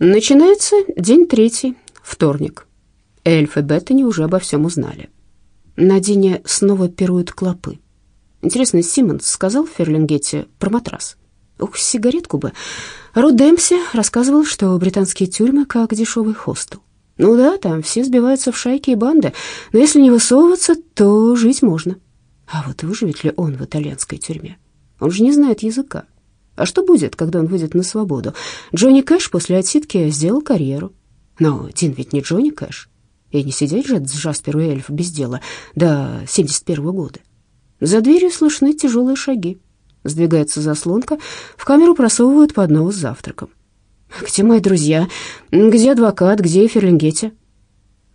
Начинается день третий, вторник. Эльф и Беттани уже обо всем узнали. На Дине снова пируют клопы. Интересно, Симмонс сказал Ферлингете про матрас? Ух, сигаретку бы. Ру Демпси рассказывал, что британские тюрьмы как дешевый хостел. Ну да, там все сбиваются в шайки и банды, но если не высовываться, то жить можно. А вот выживет ли он в итальянской тюрьме? Он же не знает языка. А что будет, когда он выйдет на свободу? Джонни Кэш после отсидки сделал карьеру. Но Дин ведь не Джонни Кэш. И не сидеть же Джасперу Эльф без дела до 71-го года. За дверью слышны тяжелые шаги. Сдвигается заслонка, в камеру просовывают поднос с завтраком. «Где мои друзья? Где адвокат? Где Ферлингетти?»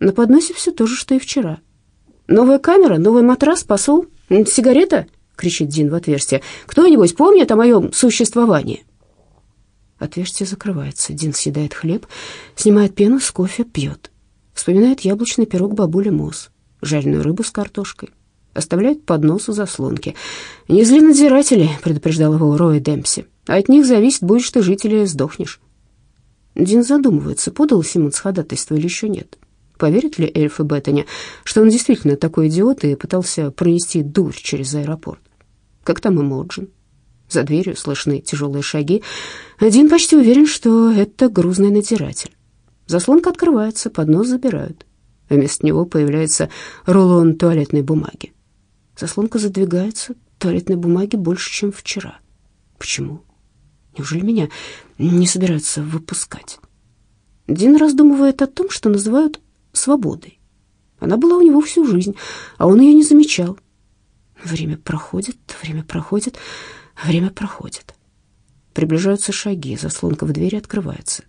На подносе все то же, что и вчера. «Новая камера, новый матрас, посол, сигарета?» — кричит Дин в отверстие. «Кто-нибудь помнит о моем существовании?» Отверстие закрывается. Дин съедает хлеб, снимает пену с кофе, пьет. Вспоминает яблочный пирог бабули Мосс, жареную рыбу с картошкой. Оставляет поднос у заслонки. «Не зли надзиратели», — предупреждал его Рой Демпси. «От них зависит, будешь ты жить или сдохнешь». Дин задумывается, подал Симмонс ходатайство или еще нет. Поверит ли Эльф и Беттани, что он действительно такой идиот и пытался пронести дурь через аэропорт? Как там Эмоджин? За дверью слышны тяжелые шаги. Один почти уверен, что это грузный надзиратель. Заслонка открывается, поднос забирают. Вместо него появляется рулон туалетной бумаги. Заслонка задвигается, туалетной бумаги больше, чем вчера. Почему? Неужели меня не собираются выпускать? Дин раздумывает о том, что называют свободой. Она была у него всю жизнь, а он ее не замечал. Время проходит, время проходит, время проходит. Приближаются шаги, заслонка в двери открывается.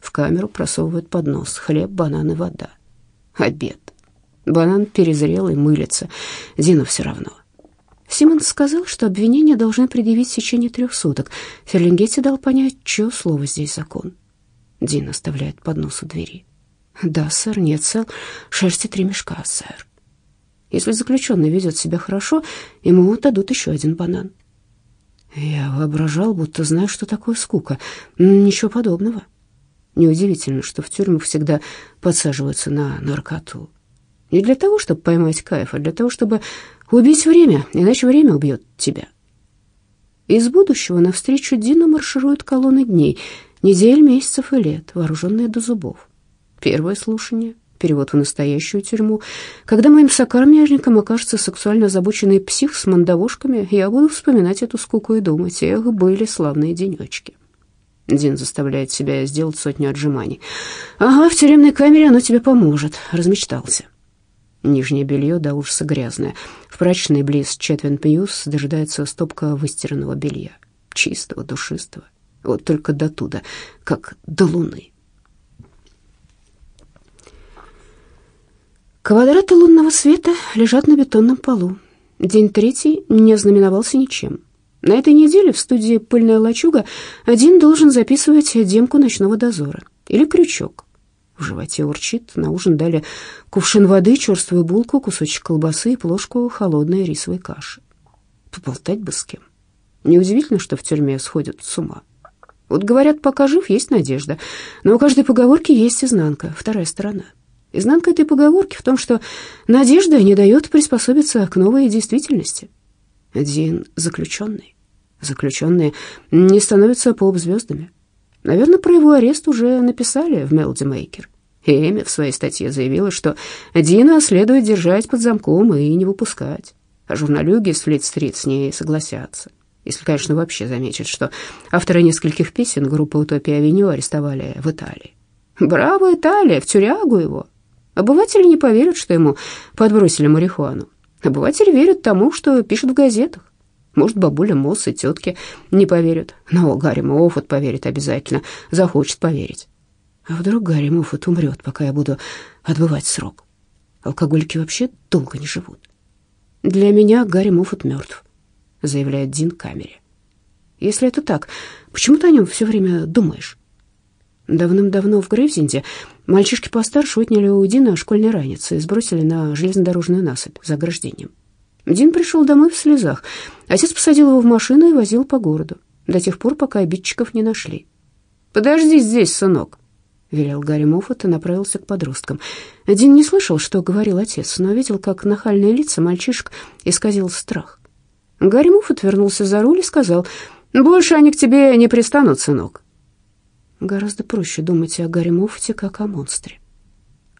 В камеру просовывают поднос, хлеб, банан и вода. Обед. Банан перезрел и мылится. Дину все равно. Симон сказал, что обвинения должны предъявить в течение трех суток. Ферлингетти дал понять, чье слово здесь закон. Дин оставляет поднос у двери. «Да, сэр, нет, сэр. Шерсти три мешка, сэр». Если заключенный ведет себя хорошо, ему дадут еще один банан. Я воображал, будто знаю, что такое скука. Ничего подобного. Неудивительно, что в тюрьмах всегда подсаживаются на наркоту. Не для того, чтобы поймать кайф, а для того, чтобы убить время, иначе время убьет тебя. Из будущего навстречу Дину маршируют колонны дней, недель, месяцев и лет, вооруженные до зубов. Первое слушание, перевод в настоящую тюрьму. Когда моим сокамерником окажется сексуально озабоченный псих с мандавошками, я буду вспоминать эту скуку и думать, эх, были славные денечки. Дин заставляет себя сделать сотню отжиманий. «Ага, в тюремной камере оно тебе поможет», — размечтался. Нижнее белье до ужаса грязное. В прачечной близ Четвин Пьюс дожидается стопка выстиранного белья. Чистого, душистого. Вот только до туда, как до луны. Квадраты лунного света лежат на бетонном полу. День третий не знаменовался ничем. На этой неделе в студии «Пыльная лачуга» один должен записывать демку ночного дозора или крючок. В животе урчит, на ужин дали кувшин воды, черствую булку, кусочек колбасы и плошку холодной рисовой каши. Поболтать бы с кем. Неудивительно, что в тюрьме сходят с ума. Вот говорят, пока жив, есть надежда, но у каждой поговорки есть изнанка, вторая сторона — Изнанка этой поговорки в том, что надежда не дает приспособиться к новой действительности. Один заключенный. Заключенные не становятся поп-звездами. Наверное, про его арест уже написали в Мелоди Мейкер. Эми в своей статье заявила, что Дина следует держать под замком и не выпускать. А журналюги с Флит-стрит с ней согласятся. Если, конечно, вообще заметят, что автора нескольких песен группы «Утопия-авеню» арестовали в Италии. Браво, Италия, в тюрягу его. Обыватели не поверят, что ему подбросили марихуану. Обыватели верят тому, что пишут в газетах. Может, бабуля Мосс и тетки не поверят, но Гарри Моффат поверит обязательно, захочет поверить. А вдруг Гарри Моффат умрет, пока я буду отбывать срок? Алкоголики вообще долго не живут. Для меня Гарри Моффат мертв, заявляет Дин камере. Если это так, почему ты о нем все время думаешь? Давным-давно в Грейвзенде мальчишки постарше отняли у Дина школьный ранец и сбросили на железнодорожную насыпь за ограждением. Дин пришел домой в слезах. Отец посадил его в машину и возил по городу, до тех пор, пока обидчиков не нашли. «Подожди здесь, сынок», — велел Гарри Моффат и направился к подросткам. Дин не слышал, что говорил отец, но видел, как нахальные лица мальчишек исказил страх. Гарри Моффат вернулся за руль и сказал, «Больше они к тебе не пристанут, сынок». Гораздо проще думать о Гарри Моффате, как о монстре.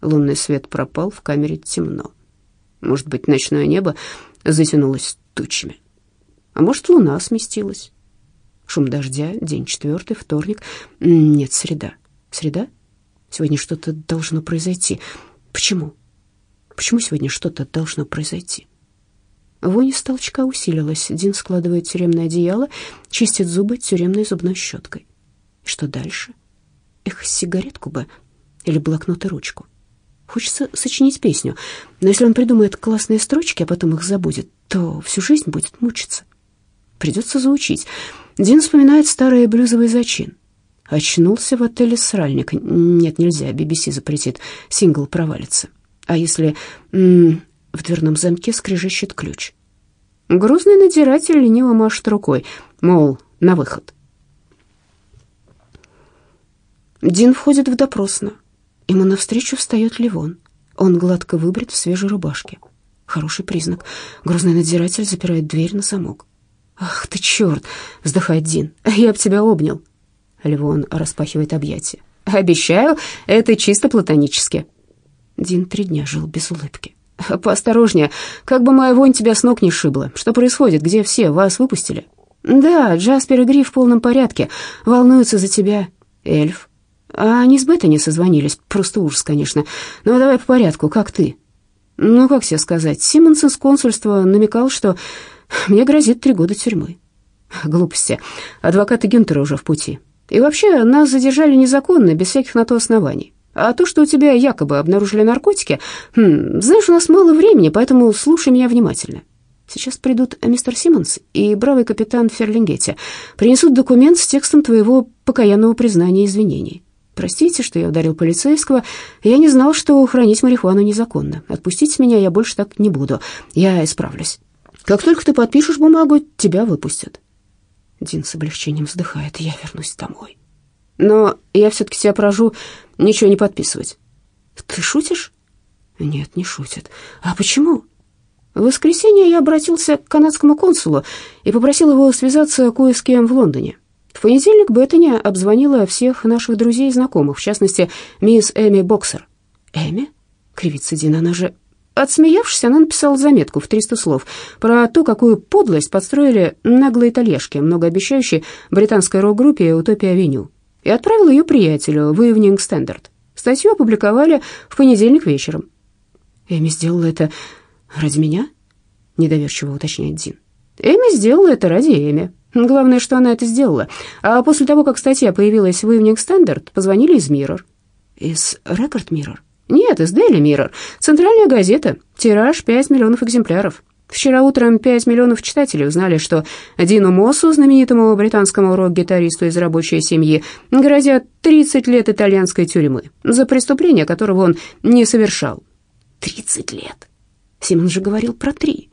Лунный свет пропал, в камере темно. Может быть, ночное небо затянулось тучами. А может, луна сместилась. Шум дождя, день четвертый, вторник. Нет, среда. Среда? Сегодня что-то должно произойти. Почему? Почему сегодня что-то должно произойти? Вонь из толчка усилилась. Дин складывает тюремное одеяло, чистит зубы тюремной зубной щеткой. Что дальше? Эх, сигаретку бы или блокнот и ручку. Хочется сочинить песню, но если он придумает классные строчки, а потом их забудет, то всю жизнь будет мучиться. Придется заучить. Дин вспоминает старый блюзовый зачин. Очнулся в отеле «Сральник». Нет, нельзя, BBC запретит, сингл провалится. А если м -м, в дверном замке скрежещет ключ? Грузный надзиратель лениво машет рукой, мол, на выход. Дин входит в допросную. Ему навстречу встает Ливон. Он гладко выбрит в свежей рубашке. Хороший признак. Грозный надзиратель запирает дверь на замок. «Ах ты черт!» — вздыхает Дин. «Я б тебя обнял». Ливон распахивает объятия. «Обещаю, это чисто платонически». Дин три дня жил без улыбки. «Поосторожнее, как бы моя вонь тебя с ног не шибла. Что происходит? Где все? Вас выпустили?» «Да, Джаспер и Гриф в полном порядке. Волнуются за тебя. Эльф, а они с Беттани созвонились. Просто ужас, конечно. Ну, давай по порядку. Как ты? Ну, как тебе сказать? Симмонс из консульства намекал, что мне грозит три года тюрьмы. Глупости. Адвокаты Гюнтера уже в пути. И вообще, нас задержали незаконно, без всяких на то оснований. А то, что у тебя якобы обнаружили наркотики, хм, знаешь, у нас мало времени, поэтому слушай меня внимательно. Сейчас придут мистер Симмонс и бравый капитан Ферлингетти. Принесут документ с текстом твоего покаянного признания и извинений. Простите, что я ударил полицейского. Я не знал, что хранить марихуану незаконно. Отпустите меня, я больше так не буду. Я исправлюсь. Как только ты подпишешь бумагу, тебя выпустят. Дин с облегчением вздыхает. Я вернусь домой. Но я все-таки тебя прожу ничего не подписывать. Ты шутишь? Нет, не шутит. А почему? В воскресенье я обратился к канадскому консулу и попросил его связаться кое с кем в Лондоне. В понедельник Беттани обзвонила всех наших друзей и знакомых, в частности, мисс Эми Боксер. «Эми?» — кривится Дина, она же... Отсмеявшись, она написала заметку в 300 слов про то, какую подлость подстроили наглые итальяшки, многообещающие британской рок-группе «Утопия-авеню», и отправила ее приятелю в Evening Standard. Статью опубликовали в понедельник вечером. «Эми сделала это ради меня?» — недоверчиво уточняет Дин. «Эми сделала это ради Эми», Главное, что она это сделала. А после того, как статья появилась в Evening Standard, позвонили из Mirror. Из Record Mirror? Нет, из Daily Mirror. Центральная газета. Тираж 5 миллионов экземпляров. Вчера утром 5 миллионов читателей узнали, что Дину Моссу, знаменитому британскому рок-гитаристу из рабочей семьи, грозят 30 лет итальянской тюрьмы за преступление, которого он не совершал. 30 лет. Симон же говорил про три.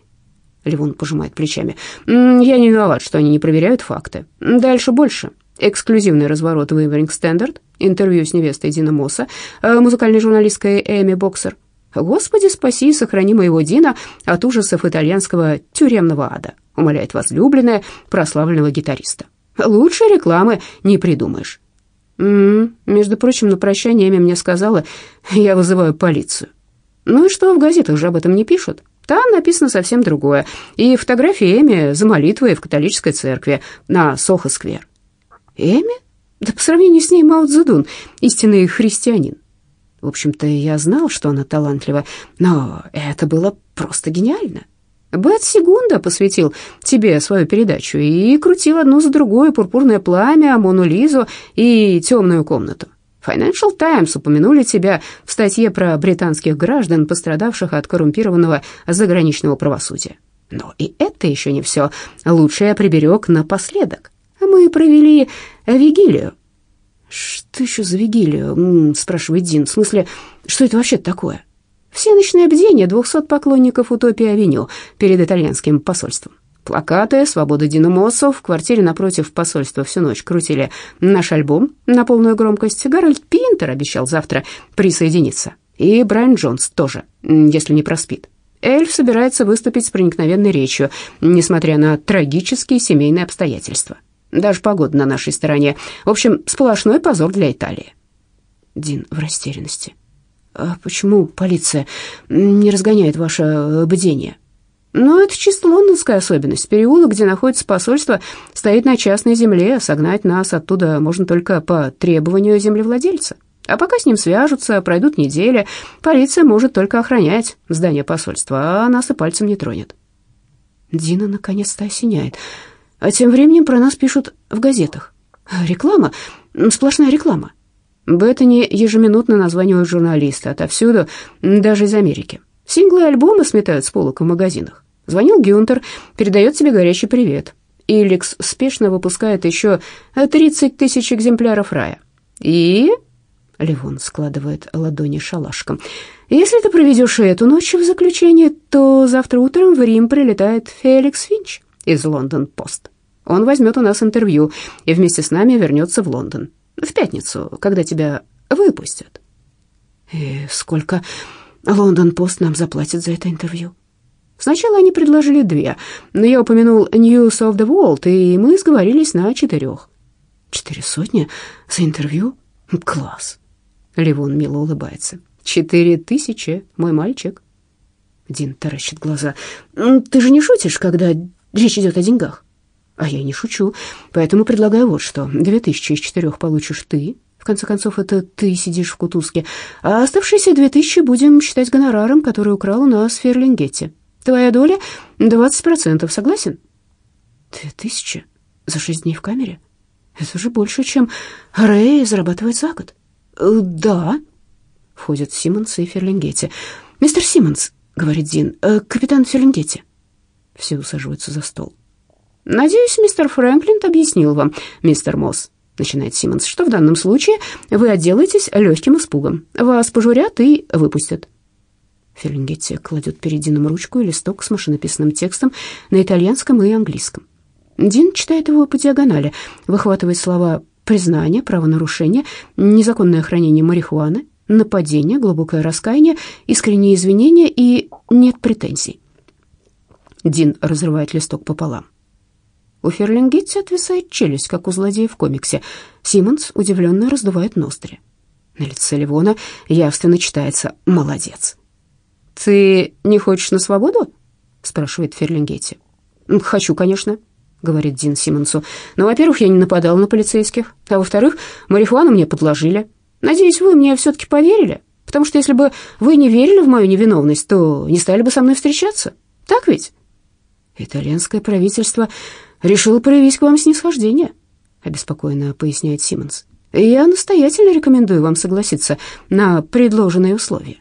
Левон пожимает плечами. «Я не виноват, что они не проверяют факты. Дальше больше. Эксклюзивный разворот в Evening Standard, интервью с невестой Дина Мосса, э, музыкальной журналисткой Эми Боксер. «Господи, спаси и сохрани моего Дина от ужасов итальянского тюремного ада», умоляет возлюбленная прославленного гитариста. «Лучшей рекламы не придумаешь». М -м, между прочим, на прощание Эми мне сказала, я вызываю полицию. Ну и что, в газетах же об этом не пишут? Там написано совсем другое. И фотография Эми за молитвой в католической церкви на Сохо-сквер. Эми? Да по сравнению с ней Мао Цзэдун, истинный христианин. В общем-то, я знал, что она талантлива, но это было просто гениально. Бет Сегунда посвятил тебе свою передачу и крутил одну за другой «Пурпурное пламя», «Мону Лизу» и «Темную комнату». Financial Times упомянули тебя в статье про британских граждан, пострадавших от коррумпированного заграничного правосудия. Но и это еще не все. Лучше я приберег напоследок. Мы провели вигилию. «Что еще за вигилию?» — спрашивает Дин. «В смысле, что это вообще такое?» «Всеночное бдение двухсот поклонников Утопии-авеню перед итальянским посольством. Плакаты «Свобода Дина Моссу» в квартире напротив посольства всю ночь крутили наш альбом на полную громкость. Гарольд Пинтер обещал завтра присоединиться. И Брайан Джонс тоже, если не проспит. Эльф собирается выступить с проникновенной речью, несмотря на трагические семейные обстоятельства. Даже погода на нашей стороне. В общем, сплошной позор для Италии. Дин в растерянности. «А почему полиция не разгоняет ваше бдение?» «Ну, это чисто лондонская особенность. Переулок, где находится посольство, стоит на частной земле. Согнать нас оттуда можно только по требованию землевладельца. А пока с ним свяжутся, пройдут недели, полиция может только охранять здание посольства, а нас и пальцем не тронет». Дина наконец-то осеняет. А тем временем про нас пишут в газетах. Реклама, сплошная реклама. Беттани ежеминутно названивают журналисты отовсюду, даже из Америки. Синглы и альбомы сметают с полок в магазинах. Звонил Гюнтер, передает тебе горячий привет. Иликс спешно выпускает еще 30 тысяч экземпляров рая. И... Левон складывает ладони шалашком. «Если ты проведешь эту ночь в заключении, то завтра утром в Рим прилетает Феликс Финч из Лондон-Пост. Он возьмет у нас интервью и вместе с нами вернется в Лондон. В пятницу, когда тебя выпустят. И сколько Лондон-Пост нам заплатит за это интервью? Сначала они предложили две, но я упомянул News of the World, и мы сговорились на четырех. Четыре сотни за интервью? Класс. Ливон мило улыбается. Четыре тысячи, мой мальчик. Дин таращит глаза. Ты же не шутишь, когда речь идет о деньгах? А я не шучу, поэтому предлагаю вот что. Две тысячи из четырех получишь ты. В конце концов, это ты сидишь в кутузке. А оставшиеся две тысячи будем считать гонораром, который украл у нас в Ферлингете. Твоя доля двадцать процентов, согласен? Две тысячи за шесть дней в камере? Это уже больше, чем Рэй зарабатывает за год. Э, да, входят Симмонс и Ферлингетти. Мистер Симмонс, говорит Дин, э, капитан Ферлингетти. Все усаживаются за стол. «Надеюсь, мистер Фрэнклин объяснил вам, мистер Мосс», — начинает Симмонс, «что в данном случае вы отделаетесь легким испугом. Вас пожурят и выпустят». Ферлингетти кладет перед Дином ручку и листок с машинописным текстом на итальянском и английском. Дин читает его по диагонали, выхватывает слова «признание», «правонарушение», «незаконное хранение марихуаны», «нападение», «глубокое раскаяние», «искренние извинения» и «нет претензий». Дин разрывает листок пополам. У Ферлингетти отвисает челюсть, как у злодея в комиксе. Симмонс удивленно раздувает ноздри. На лице Ливона явственно читается «молодец». «Ты не хочешь на свободу?» — спрашивает Ферлингетти. «Хочу, конечно», — говорит Дин Симмонсу. «Но, во-первых, я не нападал на полицейских, а во-вторых, марихуану мне подложили. Надеюсь, вы мне все-таки поверили, потому что если бы вы не верили в мою невиновность, то не стали бы со мной встречаться. Так ведь?» Итальянское правительство решил проявить к вам снисхождение», — обеспокоенно поясняет Симмонс. «Я настоятельно рекомендую вам согласиться на предложенные условия».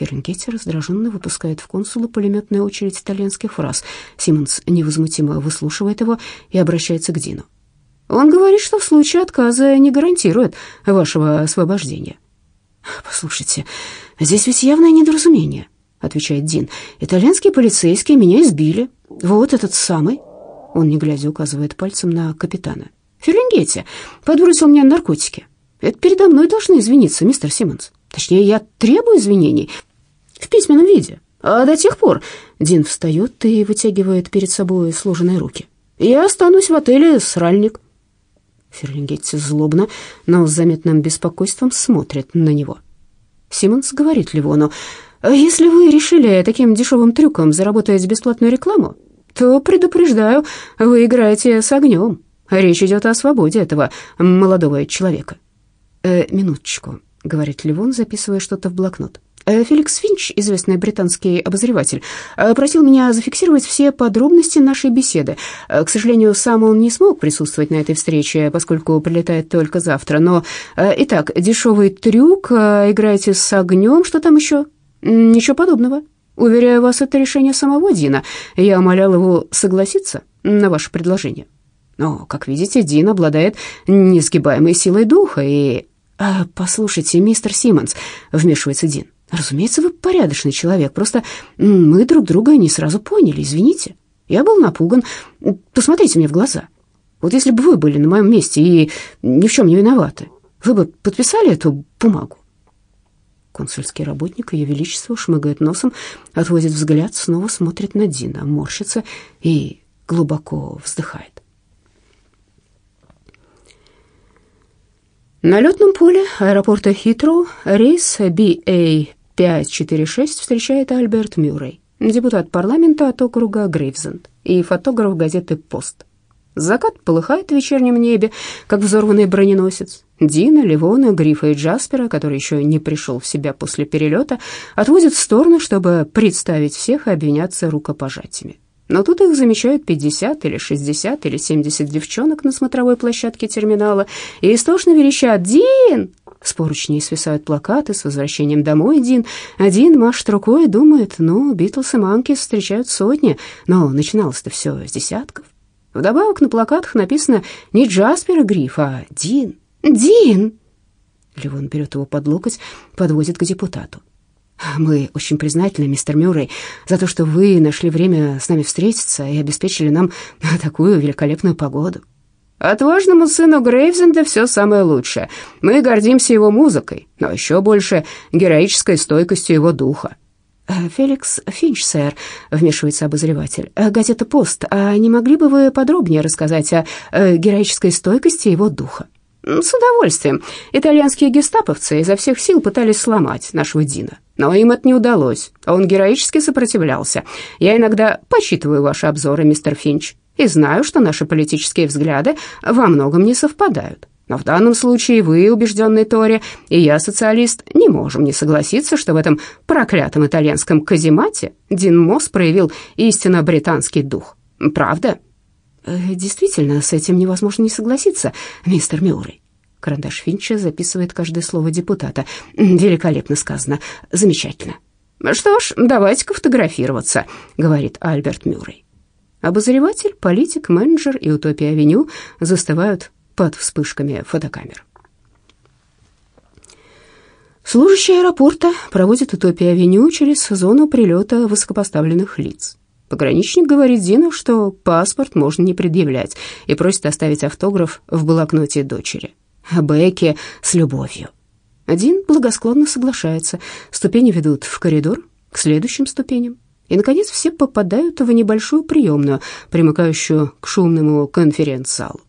Ференкетти раздраженно выпускает в консула пулеметную очередь итальянских фраз. Симмонс невозмутимо выслушивает его и обращается к Дину. «Он говорит, что в случае отказа не гарантирует вашего освобождения». «Послушайте, здесь ведь явное недоразумение», — отвечает Дин. «Итальянские полицейские меня избили. Вот этот самый». Он, не глядя, указывает пальцем на капитана. «Ферленгетти подбросил мне наркотики. Это передо мной должны извиниться, мистер Симмонс. Точнее, я требую извинений в письменном виде. А до тех пор...» Дин встает и вытягивает перед собой сложенные руки. «Я останусь в отеле «Сральник». Ферлингетти злобно, но с заметным беспокойством смотрит на него. Симмонс говорит Ливону, «Если вы решили таким дешевым трюком заработать бесплатную рекламу, то, предупреждаю, вы играете с огнем. Речь идет о свободе этого молодого человека». «Э, «Минуточку», — говорит Ливон, записывая что-то в блокнот. «Э, Феликс Финч, известный британский обозреватель, э, просил меня зафиксировать все подробности нашей беседы. К сожалению, сам он не смог присутствовать на этой встрече, поскольку прилетает только завтра. Но, итак, дешевый трюк, играете с огнем, что там еще? Ничего подобного. Уверяю вас, это решение самого Дина. Я умолял его согласиться на ваше предложение. Но, как видите, Дин обладает несгибаемой силой духа и... «Послушайте, мистер Симмонс», — вмешивается Дин, — «разумеется, вы порядочный человек, просто мы друг друга не сразу поняли, извините. Я был напуган. Посмотрите мне в глаза. Вот если бы вы были на моем месте и ни в чем не виноваты, вы бы подписали эту бумагу?» Консульский работник Ее Величество шмыгает носом, отводит взгляд, снова смотрит на Дина, морщится и глубоко вздыхает. На летном поле аэропорта Хитроу рейс BA-546 встречает Альберт Мюррей, депутат парламента от округа Грейвзенд и фотограф газеты «Пост». Закат полыхает в вечернем небе, как взорванный броненосец. Дина, Ливона, Грифа и Джаспера, который еще не пришел в себя после перелета, отводят в сторону, чтобы представить всех и обвиняться рукопожатиями. Но тут их замечают 50 или 60 или 70 девчонок на смотровой площадке терминала и истошно верещат «Дин!». С поручней свисают плакаты с возвращением домой Дин. Один машет рукой и думает, ну, Битлз и Манки встречают сотни, но начиналось-то все с десятков. Вдобавок на плакатах написано не Джаспер и Гриф, а Дин. Дин! Ливон берет его под локоть, подвозит к депутату. Мы очень признательны, мистер Мюррей, за то, что вы нашли время с нами встретиться и обеспечили нам такую великолепную погоду. Отважному сыну Грейвзенда все самое лучшее. Мы гордимся его музыкой, но еще больше героической стойкостью его духа. Э, «Феликс Финч, сэр», — вмешивается обозреватель. Э, «Газета «Пост». А не могли бы вы подробнее рассказать о э, героической стойкости его духа?» «С удовольствием. Итальянские гестаповцы изо всех сил пытались сломать нашего Дина, но им это не удалось. Он героически сопротивлялся. Я иногда почитываю ваши обзоры, мистер Финч, и знаю, что наши политические взгляды во многом не совпадают. Но в данном случае вы, убежденный Тори, и я, социалист, не можем не согласиться, что в этом проклятом итальянском каземате Дин Мосс проявил истинно британский дух. Правда? Э, действительно, с этим невозможно не согласиться, мистер Мюррей. Карандаш Финча записывает каждое слово депутата. Великолепно сказано. Замечательно. Что ж, давайте-ка фотографироваться, говорит Альберт Мюррей. Обозреватель, политик, менеджер и Утопия-авеню застывают под вспышками фотокамер. Служащий аэропорта проводит Утопия-авеню через зону прилета высокопоставленных лиц. Пограничник говорит Дину, что паспорт можно не предъявлять, и просит оставить автограф в блокноте дочери. Бекки с любовью. Дин благосклонно соглашается. Ступени ведут в коридор, к следующим ступеням. И, наконец, все попадают в небольшую приемную, примыкающую к шумному конференц-залу.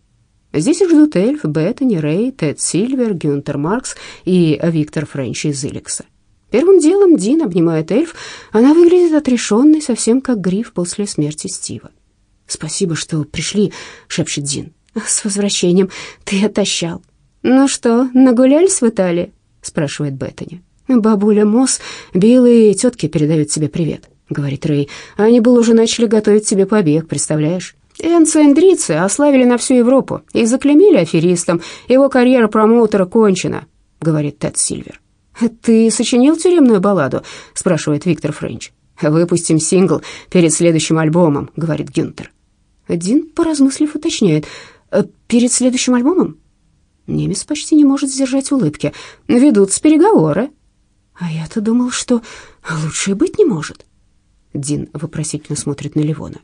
Здесь ждут Эльф, Беттани, Рэй, Тед Сильвер, Гюнтер Маркс и Виктор Френч из Иликса. Первым делом Дин обнимает Эльф. Она выглядит отрешенной, совсем как Гриф после смерти Стива. «Спасибо, что пришли», — шепчет Дин. «С возвращением. Ты отощал». «Ну что, нагулялись в Италии?» — спрашивает Беттани. «Бабуля Мосс, белые тетки передают тебе привет», — говорит Рэй. «Они было уже начали готовить тебе побег, представляешь?» Энцо Эндрицы ославили на всю Европу и заклемили аферистом. Его карьера промоутера кончена, говорит Тед Сильвер. «Ты сочинил тюремную балладу?» — спрашивает Виктор Френч. «Выпустим сингл перед следующим альбомом», — говорит Гюнтер. Дин, поразмыслив, уточняет. «Э, «Перед следующим альбомом?» Немец почти не может сдержать улыбки. «Ведутся переговоры». «А я-то думал, что лучше быть не может». Дин вопросительно смотрит на Ливона.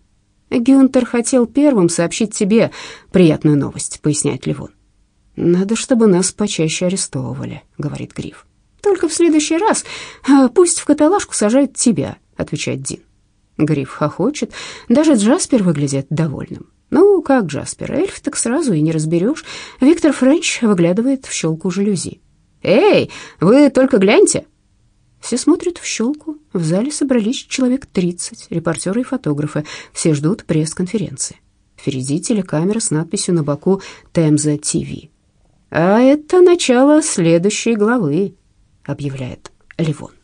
«Гюнтер хотел первым сообщить тебе приятную новость», — поясняет Ливон. «Надо, чтобы нас почаще арестовывали», — говорит Гриф. «Только в следующий раз а, пусть в каталажку сажают тебя», — отвечает Дин. Гриф хохочет, даже Джаспер выглядит довольным. Ну, как Джаспер, эльф так сразу и не разберешь. Виктор Френч выглядывает в щелку жалюзи. «Эй, вы только гляньте!» Все смотрят в щелку. В зале собрались человек 30, репортеры и фотографы. Все ждут пресс-конференции. Впереди телекамера с надписью на боку «Темза ТВ». «А это начало следующей главы», — объявляет Ливон.